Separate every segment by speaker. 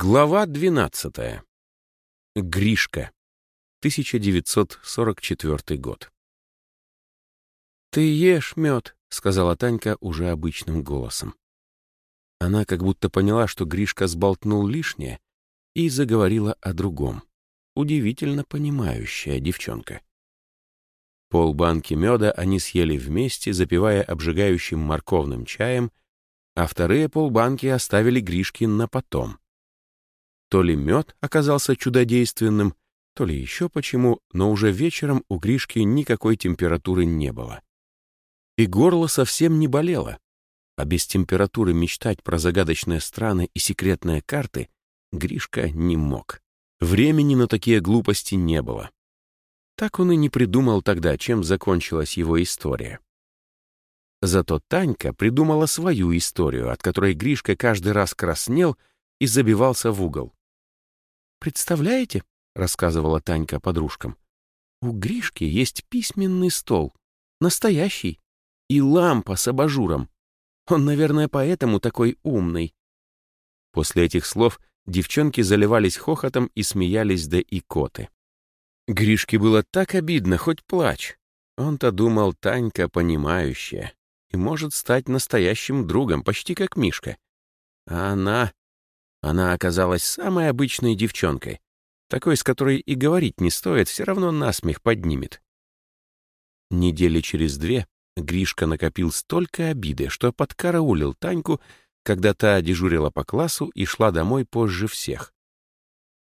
Speaker 1: Глава 12. Гришка. 1944 год. «Ты ешь мед», — сказала Танька уже обычным голосом. Она как будто поняла, что Гришка сболтнул лишнее, и заговорила о другом. Удивительно понимающая девчонка. Пол банки меда они съели вместе, запивая обжигающим морковным чаем, а вторые полбанки оставили Гришке на потом — то ли мед оказался чудодейственным, то ли еще почему, но уже вечером у Гришки никакой температуры не было. И горло совсем не болело. А без температуры мечтать про загадочные страны и секретные карты Гришка не мог. Времени на такие глупости не было. Так он и не придумал тогда, чем закончилась его история. Зато Танька придумала свою историю, от которой Гришка каждый раз краснел и забивался в угол. «Представляете?» — рассказывала Танька подружкам. «У Гришки есть письменный стол. Настоящий. И лампа с абажуром. Он, наверное, поэтому такой умный». После этих слов девчонки заливались хохотом и смеялись до икоты. Гришке было так обидно, хоть плачь. Он-то думал, Танька понимающая и может стать настоящим другом, почти как Мишка. А она она оказалась самой обычной девчонкой, такой, с которой и говорить не стоит, все равно насмех поднимет. Недели через две Гришка накопил столько обиды, что подкараулил Таньку, когда та дежурила по классу и шла домой позже всех.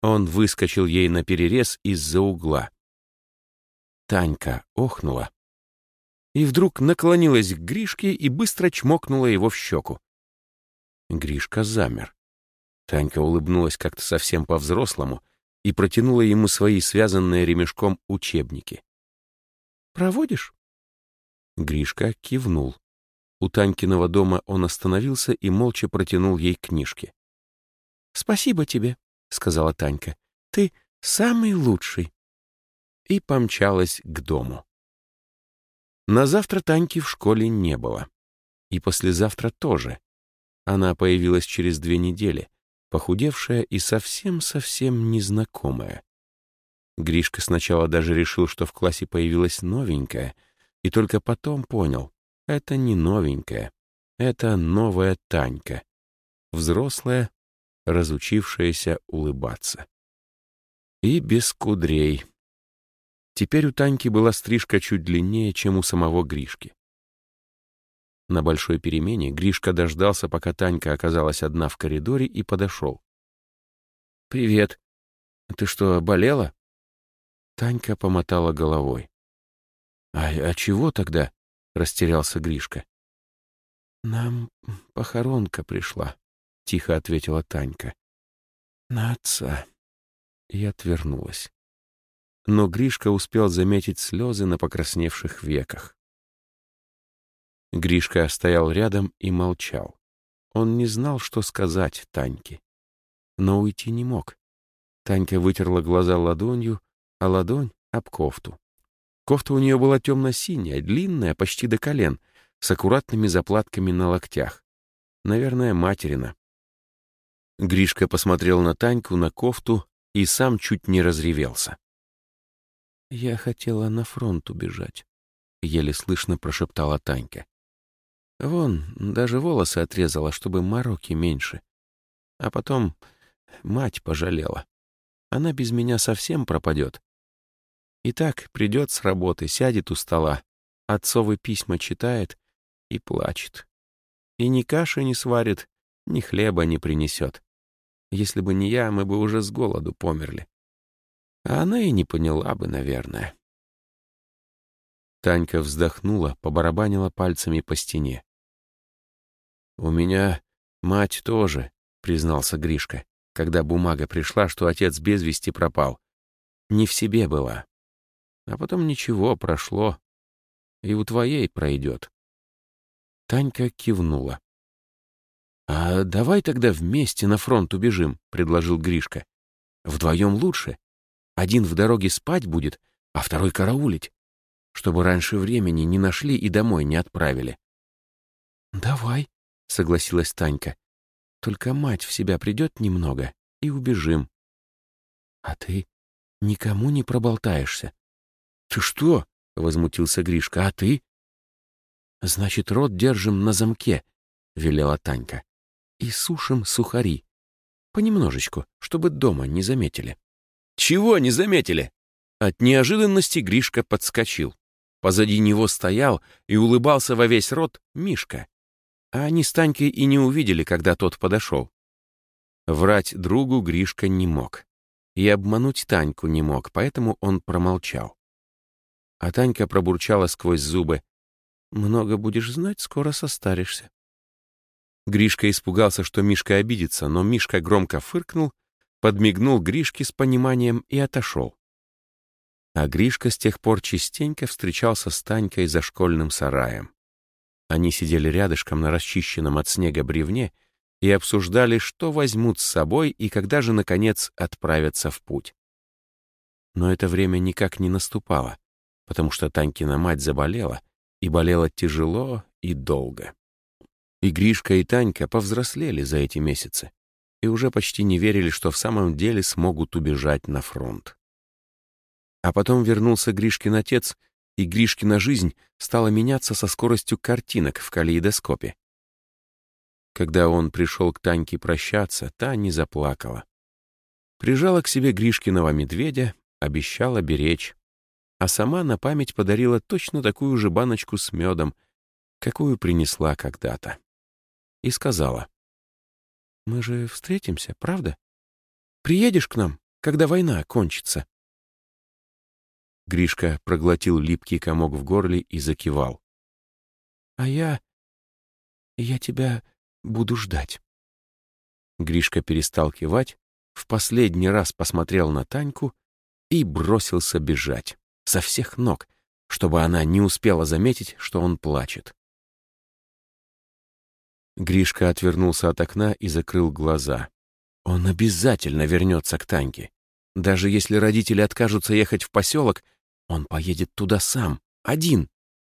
Speaker 1: Он выскочил ей на перерез из-за угла. Танька охнула и вдруг наклонилась к Гришке и быстро чмокнула его в щеку. Гришка замер. Танька улыбнулась как-то совсем по-взрослому и протянула ему свои связанные ремешком учебники. «Проводишь?» Гришка кивнул. У Танькиного дома он остановился и молча протянул ей книжки. «Спасибо тебе», — сказала Танька. «Ты самый лучший». И помчалась к дому. На завтра Таньки в школе не было. И послезавтра тоже. Она появилась через две недели — похудевшая и совсем-совсем незнакомая. Гришка сначала даже решил, что в классе появилась новенькая, и только потом понял — это не новенькая, это новая Танька, взрослая, разучившаяся улыбаться. И без кудрей. Теперь у Таньки была стрижка чуть длиннее, чем у самого Гришки. На большой перемене Гришка дождался, пока Танька оказалась одна в коридоре, и подошел. «Привет. Ты что, болела?» Танька помотала головой. «А, а чего тогда?» — растерялся Гришка. «Нам похоронка пришла», — тихо ответила Танька. «На отца». И отвернулась. Но Гришка успел заметить слезы на покрасневших веках. Гришка стоял рядом и молчал. Он не знал, что сказать Таньке. Но уйти не мог. Танька вытерла глаза ладонью, а ладонь — об кофту. Кофта у нее была темно-синяя, длинная, почти до колен, с аккуратными заплатками на локтях. Наверное, материна. Гришка посмотрел на Таньку, на кофту и сам чуть не разревелся. «Я хотела на фронт убежать», — еле слышно прошептала Танька. Вон, даже волосы отрезала, чтобы мороки меньше. А потом мать пожалела. Она без меня совсем пропадет. И так придет с работы, сядет у стола, отцовы письма читает и плачет. И ни каши не сварит, ни хлеба не принесет. Если бы не я, мы бы уже с голоду померли. А она и не поняла бы, наверное. Танька вздохнула, побарабанила пальцами по стене. «У меня мать тоже», — признался Гришка, когда бумага пришла, что отец без вести пропал. Не в себе была. А потом ничего, прошло. И у твоей пройдет. Танька кивнула. «А давай тогда вместе на фронт убежим», — предложил Гришка. «Вдвоем лучше. Один в дороге спать будет, а второй караулить, чтобы раньше времени не нашли и домой не отправили». «Давай», — согласилась Танька. «Только мать в себя придет немного, и убежим. А ты никому не проболтаешься. Ты что? — возмутился Гришка. А ты? Значит, рот держим на замке, — велела Танька. И сушим сухари. Понемножечку, чтобы дома не заметили. Чего не заметили? От неожиданности Гришка подскочил. Позади него стоял и улыбался во весь рот Мишка. А они с Танькой и не увидели, когда тот подошел. Врать другу Гришка не мог. И обмануть Таньку не мог, поэтому он промолчал. А Танька пробурчала сквозь зубы. «Много будешь знать, скоро состаришься». Гришка испугался, что Мишка обидится, но Мишка громко фыркнул, подмигнул Гришке с пониманием и отошел. А Гришка с тех пор частенько встречался с Танькой за школьным сараем. Они сидели рядышком на расчищенном от снега бревне и обсуждали, что возьмут с собой и когда же, наконец, отправятся в путь. Но это время никак не наступало, потому что Танькина мать заболела, и болела тяжело и долго. И Гришка, и Танька повзрослели за эти месяцы и уже почти не верили, что в самом деле смогут убежать на фронт. А потом вернулся Гришкин отец, и Гришкина жизнь стала меняться со скоростью картинок в калейдоскопе. Когда он пришел к Таньке прощаться, та не заплакала. Прижала к себе Гришкиного медведя, обещала беречь, а сама на память подарила точно такую же баночку с медом, какую принесла когда-то. И сказала, «Мы же встретимся, правда? Приедешь к нам, когда война кончится?» Гришка проглотил липкий комок в горле и закивал. «А я... я тебя буду ждать». Гришка перестал кивать, в последний раз посмотрел на Таньку и бросился бежать со всех ног, чтобы она не успела заметить, что он плачет. Гришка отвернулся от окна и закрыл глаза. Он обязательно вернется к Таньке. Даже если родители откажутся ехать в поселок, он поедет туда сам, один.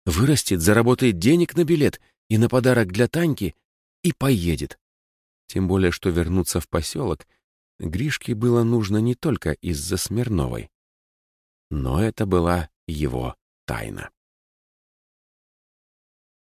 Speaker 1: Вырастет, заработает денег на билет и на подарок для Таньки и поедет. Тем более, что вернуться в поселок Гришке было нужно не только из-за Смирновой. Но это была его тайна.